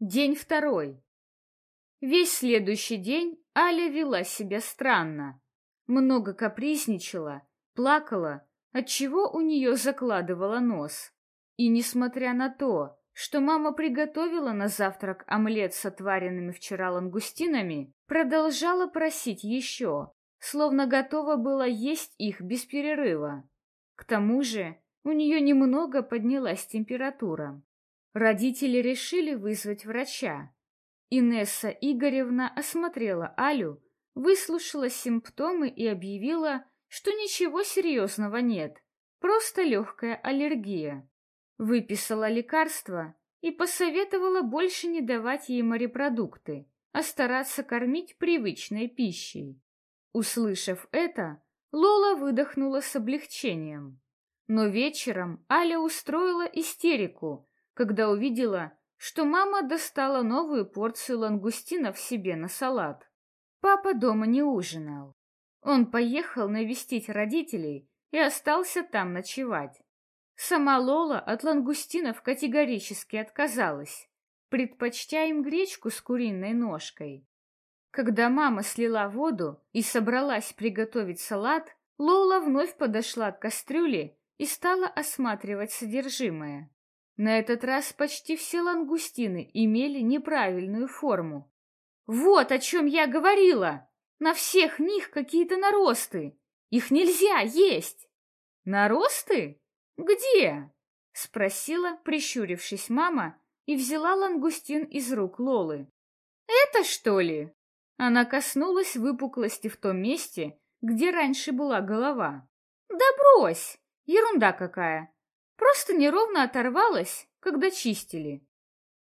День второй. Весь следующий день Аля вела себя странно. Много капризничала, плакала, отчего у нее закладывала нос. И несмотря на то, что мама приготовила на завтрак омлет с отваренными вчера лангустинами, продолжала просить еще, словно готова была есть их без перерыва. К тому же у нее немного поднялась температура. Родители решили вызвать врача. Инесса Игоревна осмотрела Алю, выслушала симптомы и объявила, что ничего серьезного нет, просто легкая аллергия. Выписала лекарства и посоветовала больше не давать ей морепродукты, а стараться кормить привычной пищей. Услышав это, Лола выдохнула с облегчением. Но вечером Аля устроила истерику, когда увидела, что мама достала новую порцию лангустинов себе на салат. Папа дома не ужинал. Он поехал навестить родителей и остался там ночевать. Сама Лола от лангустинов категорически отказалась, предпочтя им гречку с куриной ножкой. Когда мама слила воду и собралась приготовить салат, Лола вновь подошла к кастрюле и стала осматривать содержимое. На этот раз почти все лангустины имели неправильную форму. Вот о чем я говорила! На всех них какие-то наросты. Их нельзя есть. Наросты? Где? Спросила, прищурившись мама, и взяла лангустин из рук Лолы. Это что ли? Она коснулась выпуклости в том месте, где раньше была голова. Да брось! Ерунда какая! Просто неровно оторвалась, когда чистили.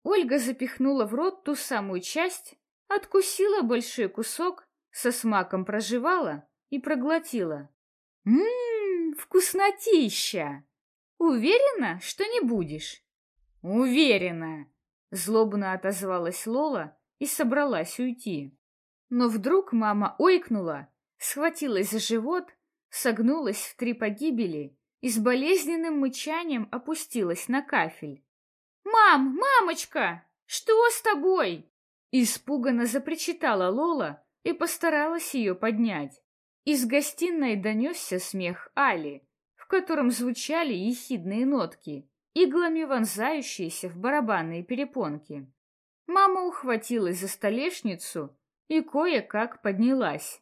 Ольга запихнула в рот ту самую часть, откусила большой кусок, со смаком прожевала и проглотила. Ммм, вкуснотища! Уверена, что не будешь? Уверена! Злобно отозвалась Лола и собралась уйти. Но вдруг мама ойкнула, схватилась за живот, согнулась в три погибели и с болезненным мычанием опустилась на кафель. «Мам, мамочка, что с тобой?» Испуганно запричитала Лола и постаралась ее поднять. Из гостиной донесся смех Али, в котором звучали ехидные нотки, иглами вонзающиеся в барабанные перепонки. Мама ухватилась за столешницу и кое-как поднялась.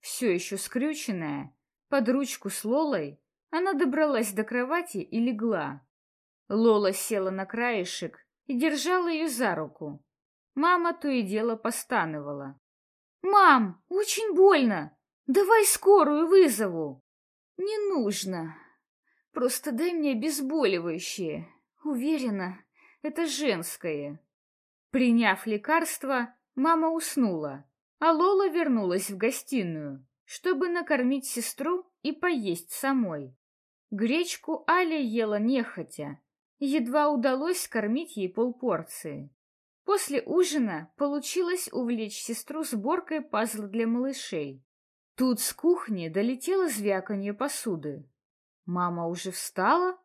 Все еще скрюченная, под ручку с Лолой, она добралась до кровати и легла. Лола села на краешек и держала ее за руку. Мама то и дело постановала. «Мам, очень больно! Давай скорую вызову!» «Не нужно. Просто дай мне обезболивающее. Уверена, это женское». Приняв лекарство, мама уснула, а Лола вернулась в гостиную, чтобы накормить сестру и поесть самой. Гречку Аля ела нехотя. Едва удалось скормить ей полпорции. После ужина получилось увлечь сестру сборкой пазла для малышей. Тут с кухни долетело звяканье посуды. Мама уже встала?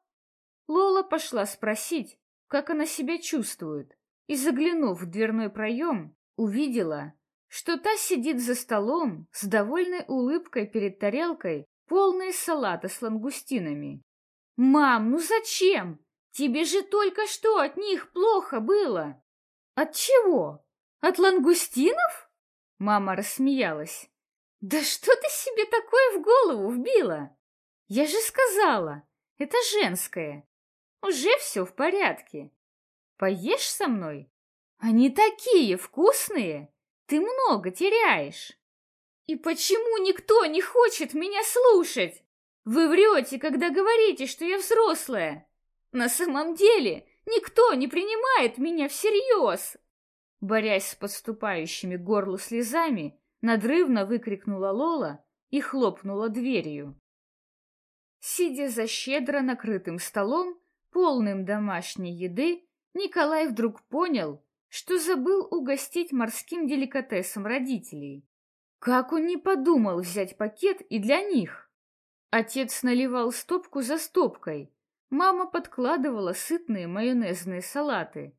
Лола пошла спросить, как она себя чувствует, и, заглянув в дверной проем, увидела, что та сидит за столом с довольной улыбкой перед тарелкой полные салата с лангустинами. «Мам, ну зачем? Тебе же только что от них плохо было!» «От чего? От лангустинов?» Мама рассмеялась. «Да что ты себе такое в голову вбила? Я же сказала, это женское. Уже все в порядке. Поешь со мной? Они такие вкусные, ты много теряешь». И почему никто не хочет меня слушать? Вы врете, когда говорите, что я взрослая. На самом деле никто не принимает меня всерьез. Борясь с подступающими горлу слезами, надрывно выкрикнула Лола и хлопнула дверью. Сидя за щедро накрытым столом, полным домашней еды, Николай вдруг понял, что забыл угостить морским деликатесом родителей. Как он не подумал взять пакет и для них? Отец наливал стопку за стопкой. Мама подкладывала сытные майонезные салаты.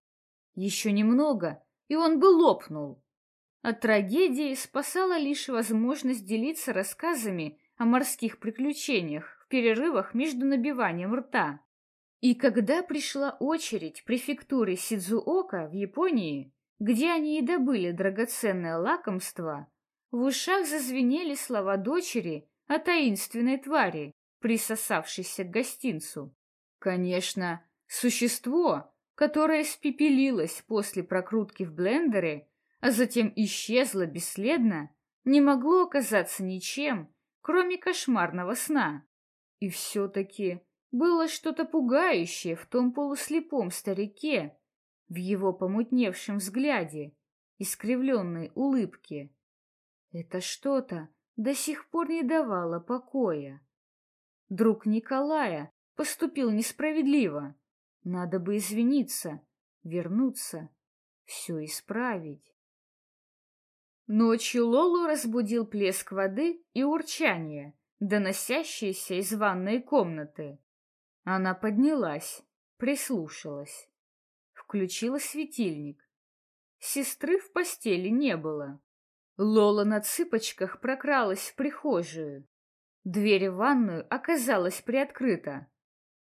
Еще немного, и он бы лопнул. От трагедии спасала лишь возможность делиться рассказами о морских приключениях в перерывах между набиванием рта. И когда пришла очередь префектуры Сидзуока в Японии, где они и добыли драгоценное лакомство, в ушах зазвенели слова дочери о таинственной твари, присосавшейся к гостинцу. Конечно, существо, которое спепелилось после прокрутки в блендере, а затем исчезло бесследно, не могло оказаться ничем, кроме кошмарного сна. И все-таки было что-то пугающее в том полуслепом старике, в его помутневшем взгляде, искривленной улыбке. Это что-то до сих пор не давало покоя. Друг Николая поступил несправедливо. Надо бы извиниться, вернуться, все исправить. Ночью Лолу разбудил плеск воды и урчание, доносящиеся из ванной комнаты. Она поднялась, прислушалась. Включила светильник. Сестры в постели не было. Лола на цыпочках прокралась в прихожую. Дверь в ванную оказалась приоткрыта.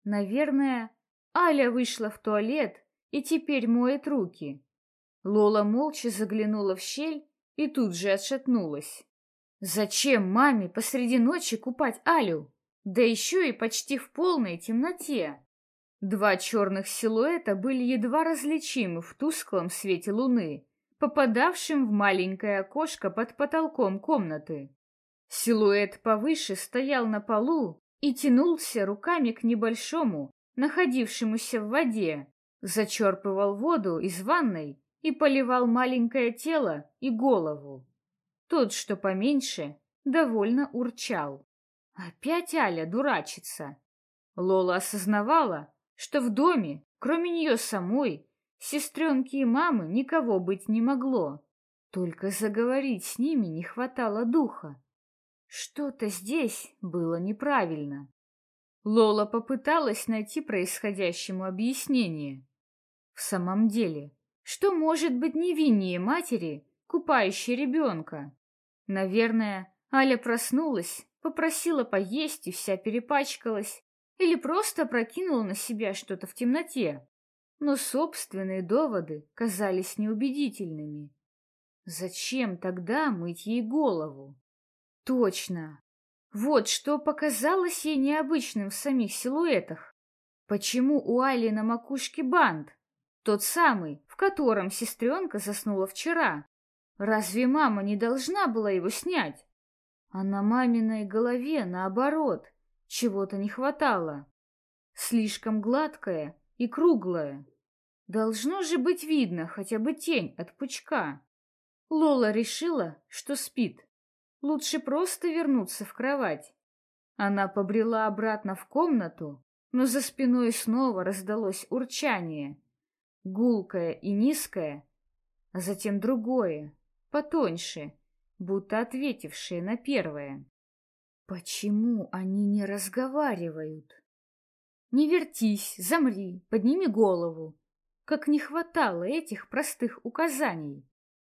Наверное, Аля вышла в туалет и теперь моет руки. Лола молча заглянула в щель и тут же отшатнулась. Зачем маме посреди ночи купать Алю? Да еще и почти в полной темноте. Два черных силуэта были едва различимы в тусклом свете луны, попадавшем в маленькое окошко под потолком комнаты. Силуэт повыше стоял на полу и тянулся руками к небольшому, находившемуся в воде, зачерпывал воду из ванной и поливал маленькое тело и голову. Тот, что поменьше, довольно урчал. Опять Аля дурачится. Лола осознавала, что в доме, кроме нее самой, сестренки и мамы никого быть не могло. Только заговорить с ними не хватало духа. Что-то здесь было неправильно. Лола попыталась найти происходящему объяснение. В самом деле, что может быть невиннее матери, купающей ребенка? Наверное, Аля проснулась попросила поесть и вся перепачкалась, или просто прокинула на себя что-то в темноте. Но собственные доводы казались неубедительными. Зачем тогда мыть ей голову? Точно. Вот что показалось ей необычным в самих силуэтах. Почему у Али на макушке бант? Тот самый, в котором сестренка заснула вчера. Разве мама не должна была его снять? А на маминой голове, наоборот, чего-то не хватало. Слишком гладкая и круглая. Должно же быть видно хотя бы тень от пучка. Лола решила, что спит. Лучше просто вернуться в кровать. Она побрела обратно в комнату, но за спиной снова раздалось урчание. Гулкое и низкое, а затем другое, потоньше, будто ответившие на первое. Почему они не разговаривают? Не вертись, замри, подними голову. Как не хватало этих простых указаний.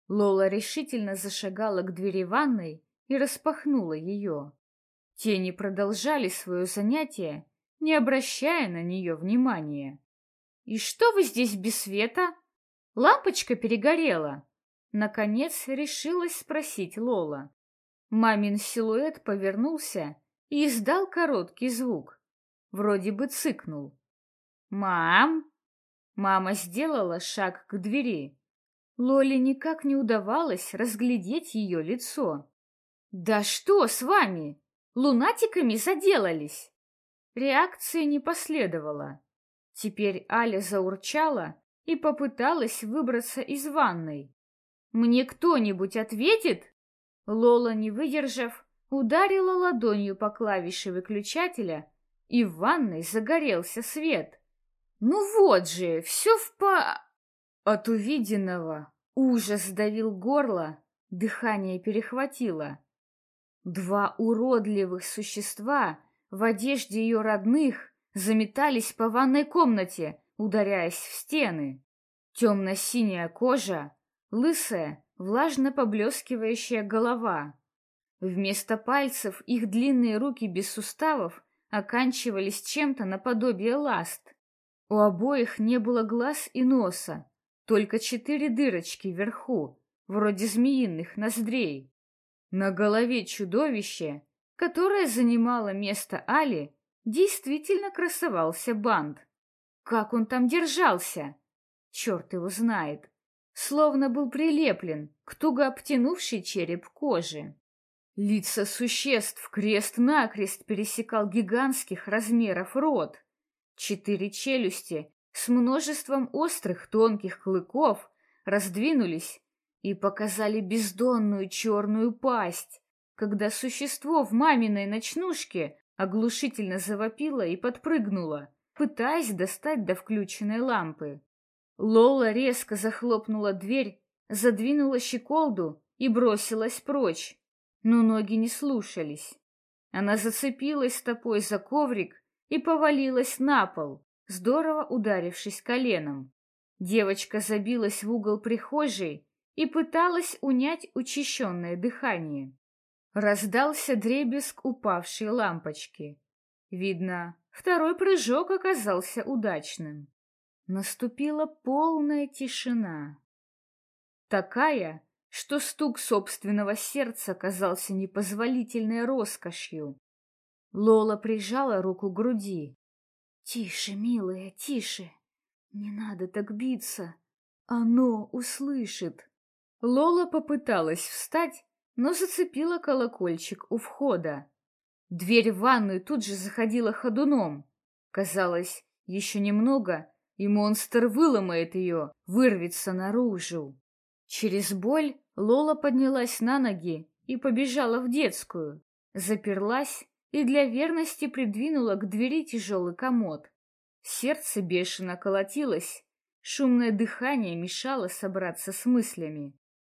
Лола решительно зашагала к двери ванной и распахнула ее. Тени продолжали свое занятие, не обращая на нее внимания. «И что вы здесь без света? Лампочка перегорела!» Наконец решилась спросить Лола. Мамин силуэт повернулся и издал короткий звук. Вроде бы цыкнул. «Мам!» Мама сделала шаг к двери. Лоле никак не удавалось разглядеть ее лицо. «Да что с вами? Лунатиками заделались?» Реакции не последовало. Теперь Аля заурчала и попыталась выбраться из ванной. Мне кто-нибудь ответит? Лола, не выдержав, ударила ладонью по клавише выключателя, и в ванной загорелся свет. Ну вот же, все в по... От увиденного ужас давил горло, дыхание перехватило. Два уродливых существа в одежде ее родных заметались по ванной комнате, ударяясь в стены. Темно-синяя кожа, лысая, влажно поблескивающая голова. Вместо пальцев их длинные руки без суставов оканчивались чем-то наподобие ласт. У обоих не было глаз и носа, только четыре дырочки вверху, вроде змеиных ноздрей. На голове чудовища, которое занимало место Али, действительно красовался бант. Как он там держался? Черт его знает. Словно был прилеплен к туго обтянувшей череп кожи. Лица существ крест-накрест пересекал гигантских размеров рот. Четыре челюсти с множеством острых тонких клыков раздвинулись и показали бездонную черную пасть, когда существо в маминой ночнушке оглушительно завопило и подпрыгнуло, пытаясь достать до включенной лампы. Лола резко захлопнула дверь, задвинула щеколду и бросилась прочь, но ноги не слушались. Она зацепилась стопой за коврик и повалилась на пол, здорово ударившись коленом. Девочка забилась в угол прихожей и пыталась унять учащенное дыхание. Раздался дребезг упавшей лампочки. Видно, второй прыжок оказался удачным. Наступила полная тишина. Такая, что стук собственного сердца казался непозволительной роскошью. Лола прижала руку к груди. «Тише, милая, тише! Не надо так биться! Оно услышит!» Лола попыталась встать, но зацепила колокольчик у входа. Дверь в ванную тут же заходила ходуном. Казалось, еще немного, и монстр выломает ее, вырвется наружу. Через боль Лола поднялась на ноги и побежала в детскую, заперлась и для верности придвинула к двери тяжелый комод. Сердце бешено колотилось, шумное дыхание мешало собраться с мыслями.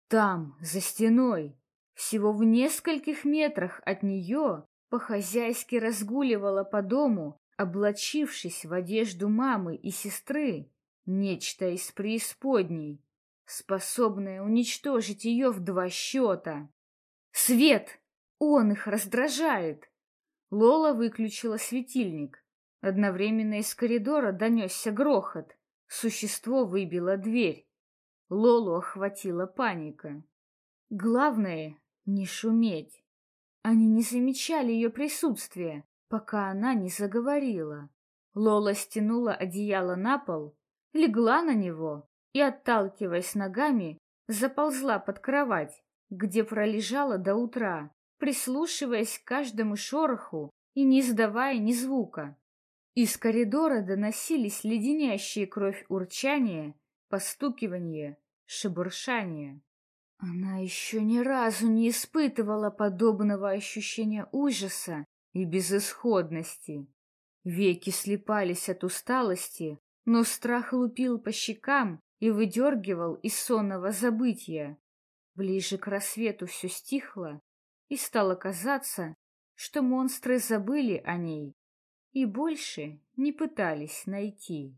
Там, за стеной, всего в нескольких метрах от нее, по-хозяйски разгуливала по дому, облачившись в одежду мамы и сестры, нечто из преисподней, способное уничтожить ее в два счета. Свет! Он их раздражает! Лола выключила светильник. Одновременно из коридора донесся грохот. Существо выбило дверь. Лолу охватила паника. Главное — не шуметь. Они не замечали ее присутствия, пока она не заговорила. Лола стянула одеяло на пол, легла на него и, отталкиваясь ногами, заползла под кровать, где пролежала до утра, прислушиваясь к каждому шороху и не издавая ни звука. Из коридора доносились леденящие кровь урчания постукивание, шебуршание. Она еще ни разу не испытывала подобного ощущения ужаса и безысходности. Веки слепались от усталости, но страх лупил по щекам и выдергивал из сонного забытия. Ближе к рассвету все стихло, и стало казаться, что монстры забыли о ней и больше не пытались найти.